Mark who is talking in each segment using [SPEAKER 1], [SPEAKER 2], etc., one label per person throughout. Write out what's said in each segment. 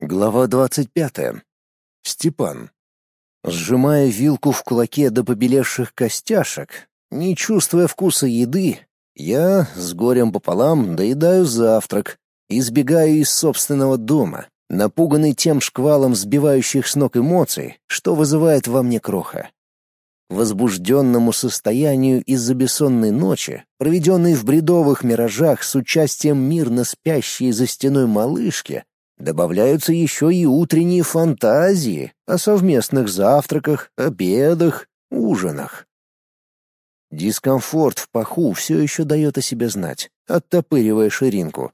[SPEAKER 1] Глава двадцать пятая. Степан. Сжимая вилку в кулаке до побелевших костяшек, не чувствуя вкуса еды, я с горем пополам доедаю завтрак и сбегаю из собственного дома, напуганный тем шквалом сбивающих с ног эмоций, что вызывает во мне кроха. Возбужденному состоянию из-за бессонной ночи, проведенной в бредовых миражах с участием мирно спящей за стеной малышки, Добавляются еще и утренние фантазии о совместных завтраках, обедах, ужинах. Дискомфорт в паху все еще дает о себе знать, оттопыривая ширинку.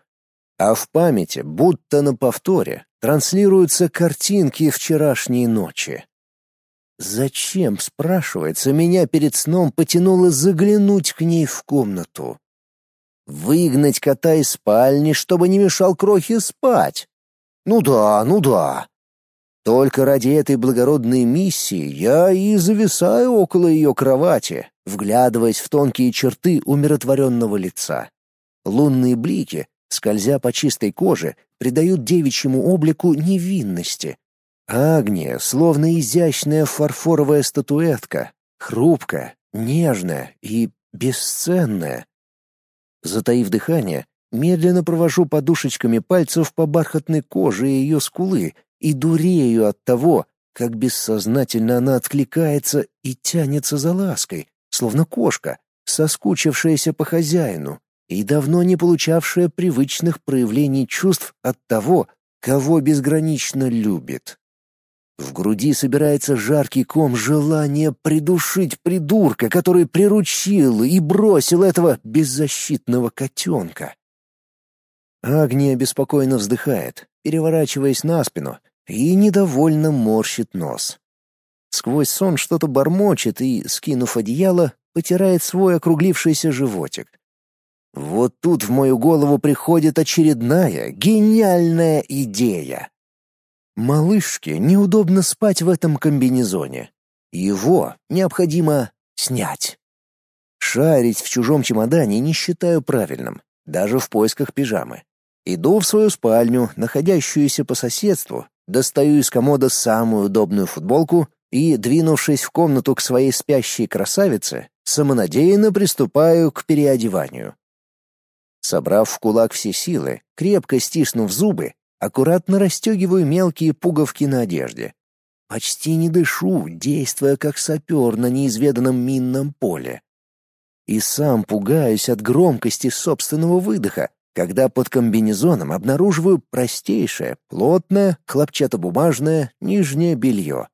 [SPEAKER 1] А в памяти, будто на повторе, транслируются картинки вчерашней ночи. Зачем, спрашивается, меня перед сном потянуло заглянуть к ней в комнату? Выгнать кота из спальни, чтобы не мешал крохе спать? Ну да, ну да. Только ради этой благородной миссии я и зависаю около ее кровати, вглядываясь в тонкие черты умиротворенного лица. Лунные блики, скользя по чистой коже, придают девичьему облику невинности. Агния, словно изящная фарфоровая статуэтка, хрупкая, нежная и бесценная. Затаив дыхание, Медленно провожу подушечками пальцев по бархатной коже ее скулы и дурею от того, как бессознательно она откликается и тянется за лаской, словно кошка, соскучившаяся по хозяину и давно не получавшая привычных проявлений чувств от того, кого безгранично любит. В груди собирается жаркий ком желания придушить придурка, который приручил и бросил этого беззащитного котенка. Агния беспокойно вздыхает, переворачиваясь на спину, и недовольно морщит нос. Сквозь сон что-то бормочет и, скинув одеяло, потирает свой округлившийся животик. Вот тут в мою голову приходит очередная гениальная идея. Малышке неудобно спать в этом комбинезоне. Его необходимо снять. Шарить в чужом чемодане не считаю правильным, даже в поисках пижамы. Иду в свою спальню, находящуюся по соседству, достаю из комода самую удобную футболку и, двинувшись в комнату к своей спящей красавице, самонадеянно приступаю к переодеванию. Собрав в кулак все силы, крепко стиснув зубы, аккуратно расстегиваю мелкие пуговки на одежде. Почти не дышу, действуя как сапер на неизведанном минном поле. И сам пугаюсь от громкости собственного выдоха, когда под комбинезоном обнаруживаю простейшее, плотное, хлопчатобумажное нижнее белье.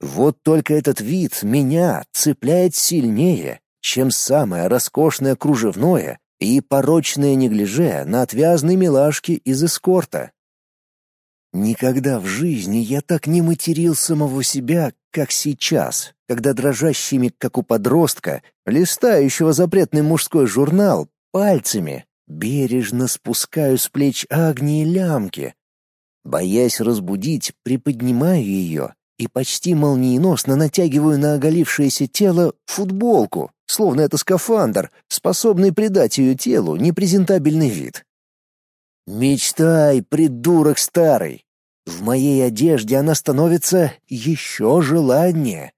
[SPEAKER 1] Вот только этот вид меня цепляет сильнее, чем самое роскошное кружевное и порочное неглиже на отвязной милашке из эскорта. Никогда в жизни я так не материл самого себя, как сейчас, когда дрожащими, как у подростка, листающего запретный мужской журнал, пальцами Бережно спускаю с плеч Агнии лямки. Боясь разбудить, приподнимаю ее и почти молниеносно натягиваю на оголившееся тело футболку, словно это скафандр, способный придать ее телу непрезентабельный вид. «Мечтай, придурок старый!» В моей одежде она становится еще желаннее.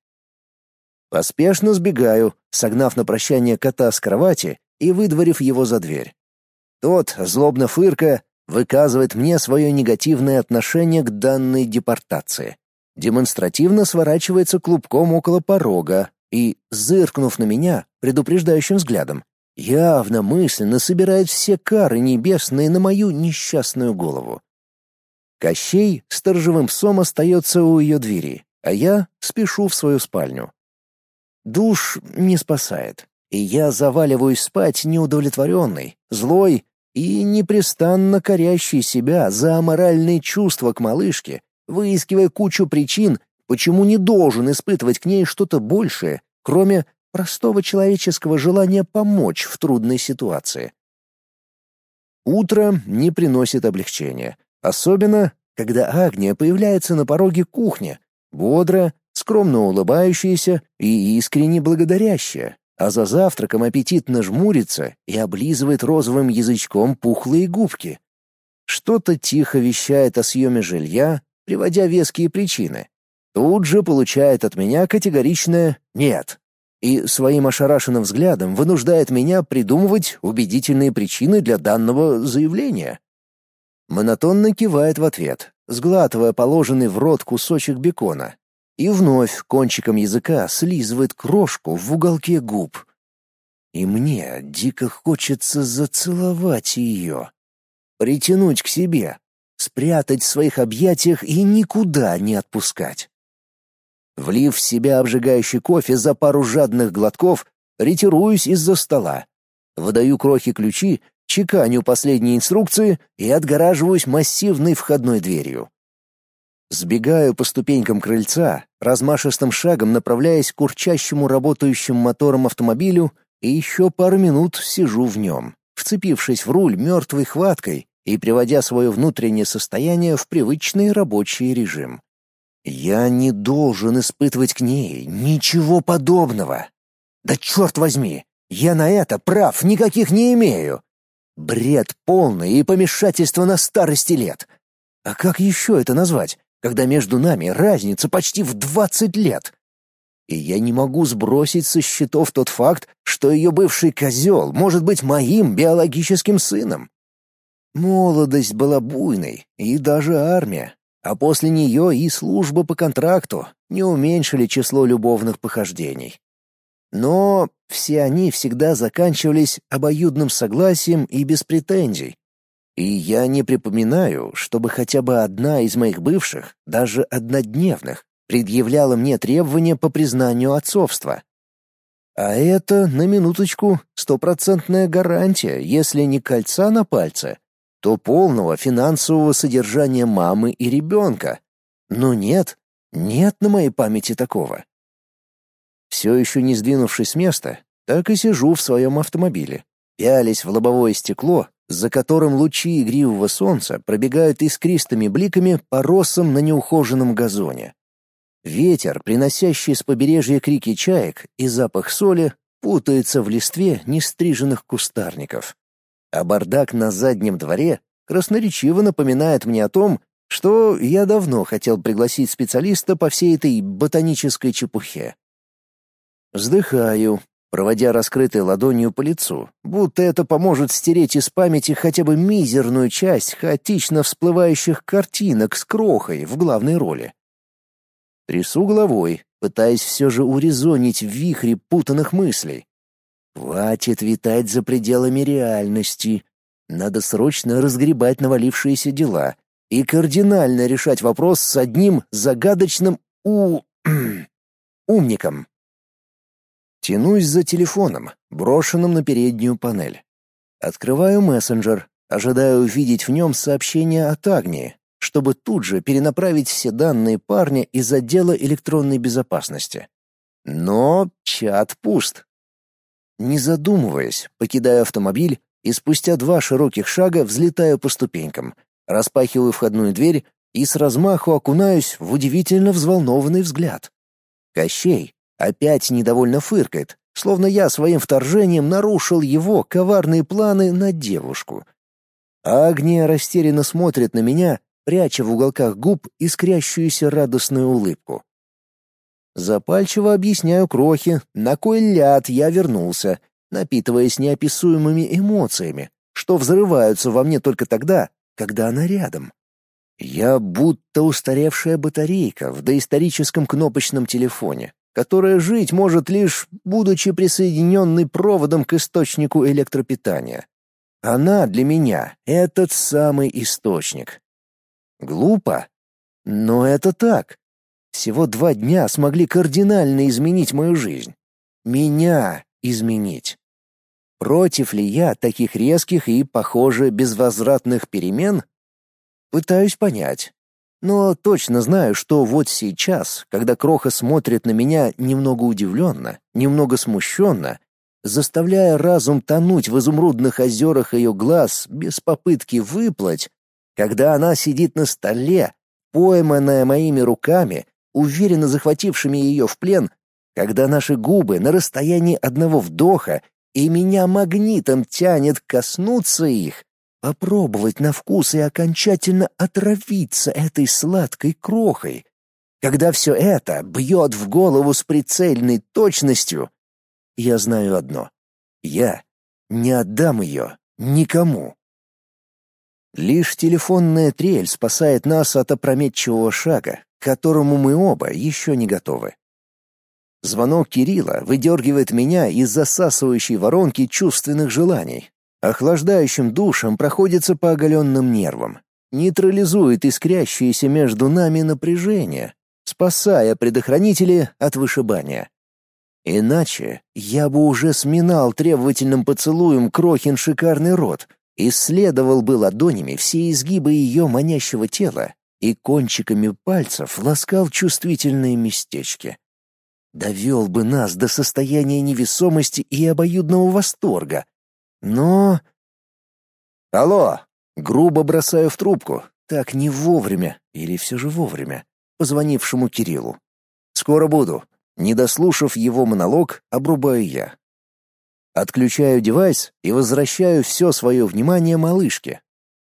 [SPEAKER 1] Поспешно сбегаю, согнав на прощание кота с кровати и выдворив его за дверь. Тот, злобно фыркая, выказывает мне свое негативное отношение к данной депортации. Демонстративно сворачивается клубком около порога и, зыркнув на меня предупреждающим взглядом, явно мысленно собирает все кары небесные на мою несчастную голову. Кощей сторожевым псом остается у ее двери, а я спешу в свою спальню. Душ не спасает, и я заваливаюсь спать неудовлетворенный, злой и непрестанно корящий себя за аморальные чувства к малышке, выискивая кучу причин, почему не должен испытывать к ней что-то большее, кроме простого человеческого желания помочь в трудной ситуации. Утро не приносит облегчения, особенно когда Агния появляется на пороге кухни, бодрая, скромно улыбающаяся и искренне благодарящая а за завтраком аппетитно жмурится и облизывает розовым язычком пухлые губки. что-то тихо вещает о съеме жилья, приводя веские причины. Тут же получает от меня категоричное «нет» и своим ошарашенным взглядом вынуждает меня придумывать убедительные причины для данного заявления. Монотонно кивает в ответ, сглатывая положенный в рот кусочек бекона, и вновь кончиком языка слизывает крошку в уголке губ. И мне дико хочется зацеловать ее, притянуть к себе, спрятать в своих объятиях и никуда не отпускать. Влив в себя обжигающий кофе за пару жадных глотков, ретируюсь из-за стола. Выдаю крохи-ключи, чеканю последние инструкции и отгораживаюсь массивной входной дверью. Сбегаю по ступенькам крыльца, размашистым шагом направляясь к урчащему работающим мотором автомобилю, и еще пару минут сижу в нем, вцепившись в руль мертвой хваткой и приводя свое внутреннее состояние в привычный рабочий режим. Я не должен испытывать к ней ничего подобного. Да черт возьми, я на это прав никаких не имею. Бред полный и помешательство на старости лет. А как еще это назвать? Когда между нами разница почти в двадцать лет. И я не могу сбросить со счетов тот факт, что ее бывший козел может быть моим биологическим сыном. Молодость была буйной, и даже армия, а после нее и служба по контракту не уменьшили число любовных похождений. Но все они всегда заканчивались обоюдным согласием и без претензий. И я не припоминаю, чтобы хотя бы одна из моих бывших, даже однодневных, предъявляла мне требования по признанию отцовства. А это, на минуточку, стопроцентная гарантия, если не кольца на пальце, то полного финансового содержания мамы и ребенка. Но нет, нет на моей памяти такого. Все еще не сдвинувшись с места, так и сижу в своем автомобиле, пялись в лобовое стекло за которым лучи игривого солнца пробегают искристыми бликами по росам на неухоженном газоне. Ветер, приносящий с побережья крики чаек и запах соли, путается в листве нестриженных кустарников. А бардак на заднем дворе красноречиво напоминает мне о том, что я давно хотел пригласить специалиста по всей этой ботанической чепухе. Вздыхаю, проводя раскрытой ладонью по лицу, будто это поможет стереть из памяти хотя бы мизерную часть хаотично всплывающих картинок с крохой в главной роли. Трясу головой, пытаясь все же урезонить в вихре путанных мыслей. Хватит витать за пределами реальности. Надо срочно разгребать навалившиеся дела и кардинально решать вопрос с одним загадочным у... умником. Тянусь за телефоном, брошенным на переднюю панель. Открываю мессенджер, ожидая увидеть в нем сообщение от Агнии, чтобы тут же перенаправить все данные парня из отдела электронной безопасности. Но чат пуст. Не задумываясь, покидаю автомобиль и спустя два широких шага взлетаю по ступенькам, распахиваю входную дверь и с размаху окунаюсь в удивительно взволнованный взгляд. Кощей, Опять недовольно фыркает, словно я своим вторжением нарушил его коварные планы на девушку. Агния растерянно смотрит на меня, пряча в уголках губ искрящуюся радостную улыбку. Запальчиво объясняю крохи, на кой ляд я вернулся, напитываясь неописуемыми эмоциями, что взрываются во мне только тогда, когда она рядом. Я будто устаревшая батарейка в доисторическом кнопочном телефоне, которая жить может лишь будучи присоединенной проводом к источнику электропитания. Она для меня — этот самый источник. Глупо? Но это так. Всего два дня смогли кардинально изменить мою жизнь. Меня изменить. Против ли я таких резких и, похоже, безвозвратных перемен? Пытаюсь понять. Но точно знаю, что вот сейчас, когда Кроха смотрит на меня немного удивленно, немного смущенно, заставляя разум тонуть в изумрудных озерах ее глаз без попытки выплыть, когда она сидит на столе, пойманная моими руками, уверенно захватившими ее в плен, когда наши губы на расстоянии одного вдоха и меня магнитом тянет коснуться их, попробовать на вкус и окончательно отравиться этой сладкой крохой. Когда все это бьет в голову с прицельной точностью, я знаю одно — я не отдам ее никому. Лишь телефонная трель спасает нас от опрометчивого шага, к которому мы оба еще не готовы. Звонок Кирилла выдергивает меня из засасывающей воронки чувственных желаний. Охлаждающим душем проходится по оголенным нервам, нейтрализует искрящееся между нами напряжение, спасая предохранители от вышибания. Иначе я бы уже сминал требовательным поцелуем Крохин шикарный рот, исследовал бы ладонями все изгибы ее манящего тела и кончиками пальцев ласкал чувствительные местечки довел бы нас до состояния невесомости и обоюдного восторга. Но... Алло! Грубо бросаю в трубку, так не вовремя, или все же вовремя, позвонившему Кириллу. Скоро буду. Не дослушав его монолог, обрубаю я. Отключаю девайс и возвращаю все свое внимание малышке.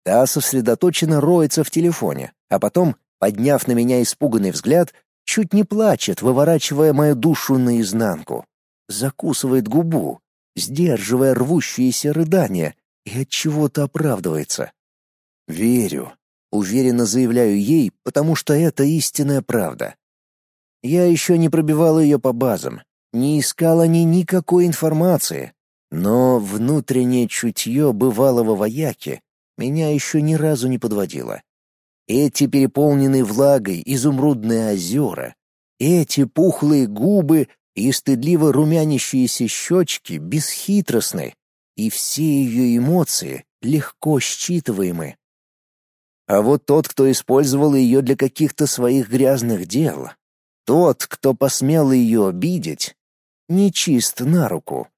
[SPEAKER 1] Та сосредоточенно роется в телефоне, а потом, подняв на меня испуганный взгляд, чуть не плачет, выворачивая мою душу наизнанку. Закусывает губу, сдерживая рвущиеся рыдания, и от чего-то оправдывается. Верю, уверенно заявляю ей, потому что это истинная правда. Я еще не пробивал ее по базам, не искал о ней никакой информации, но внутреннее чутье бывалого вояки меня еще ни разу не подводило. Эти переполненные влагой изумрудные озера, эти пухлые губы и стыдливо румянящиеся щечки бесхитростны, и все ее эмоции легко считываемы. А вот тот, кто использовал ее для каких-то своих грязных дел, тот, кто посмел ее обидеть, нечист на руку.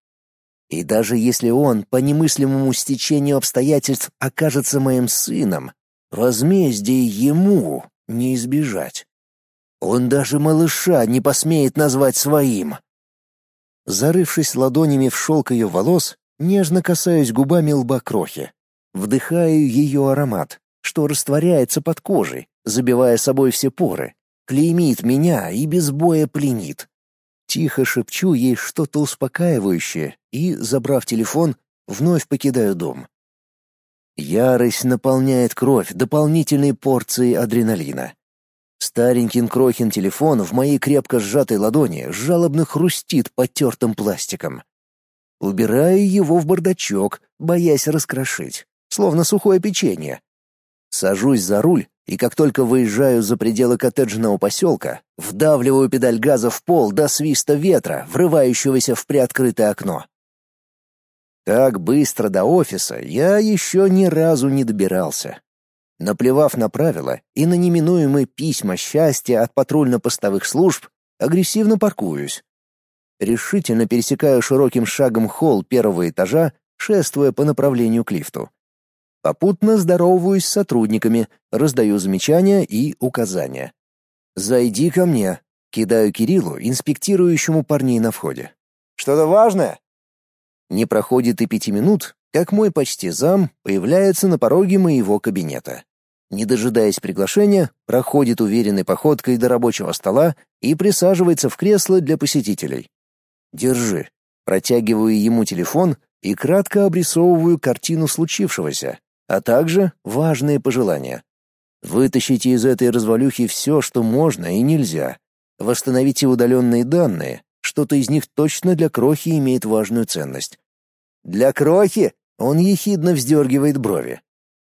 [SPEAKER 1] И даже если он по немыслимому стечению обстоятельств окажется моим сыном, Возмездие ему не избежать. Он даже малыша не посмеет назвать своим. Зарывшись ладонями в шелк ее волос, нежно касаюсь губами лба крохи. Вдыхаю ее аромат, что растворяется под кожей, забивая собой все поры, клеймит меня и без боя пленит. Тихо шепчу ей что-то успокаивающее и, забрав телефон, вновь покидаю дом. Ярость наполняет кровь дополнительной порцией адреналина. Старенький Крохин телефон в моей крепко сжатой ладони жалобно хрустит потертым пластиком. Убираю его в бардачок, боясь раскрошить, словно сухое печенье. Сажусь за руль, и как только выезжаю за пределы коттеджного поселка, вдавливаю педаль газа в пол до свиста ветра, врывающегося в приоткрытое окно. Так быстро до офиса я еще ни разу не добирался. Наплевав на правила и на неминуемые письма счастья от патрульно-постовых служб, агрессивно паркуюсь. Решительно пересекаю широким шагом холл первого этажа, шествуя по направлению к лифту. Попутно здороваюсь с сотрудниками, раздаю замечания и указания. «Зайди ко мне», — кидаю Кириллу, инспектирующему парней на входе.
[SPEAKER 2] «Что-то важное?»
[SPEAKER 1] Не проходит и пяти минут, как мой почти зам появляется на пороге моего кабинета. Не дожидаясь приглашения, проходит уверенной походкой до рабочего стола и присаживается в кресло для посетителей. «Держи». Протягиваю ему телефон и кратко обрисовываю картину случившегося, а также важные пожелания. Вытащите из этой развалюхи все, что можно и нельзя. Восстановите удаленные данные, что-то из них точно для крохи имеет важную ценность. Для крохи он ехидно вздергивает брови.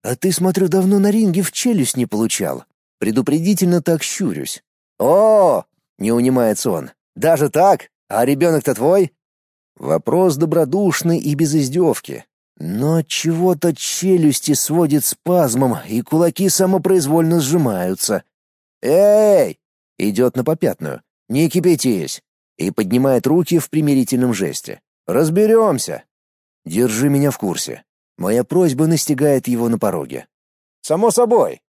[SPEAKER 1] А ты, смотрю, давно на ринге в челюсть не получал. Предупредительно так щурюсь. О, не унимается он. Даже так? А ребенок-то твой? Вопрос добродушный и без издевки. Но чего-то челюсти сводит спазмом, и кулаки самопроизвольно сжимаются. «Эй!» — идет на попятную. «Не кипятись!» и поднимает руки в примирительном жесте. «Разберемся!» «Держи меня в курсе. Моя просьба настигает его на пороге».
[SPEAKER 2] «Само собой!»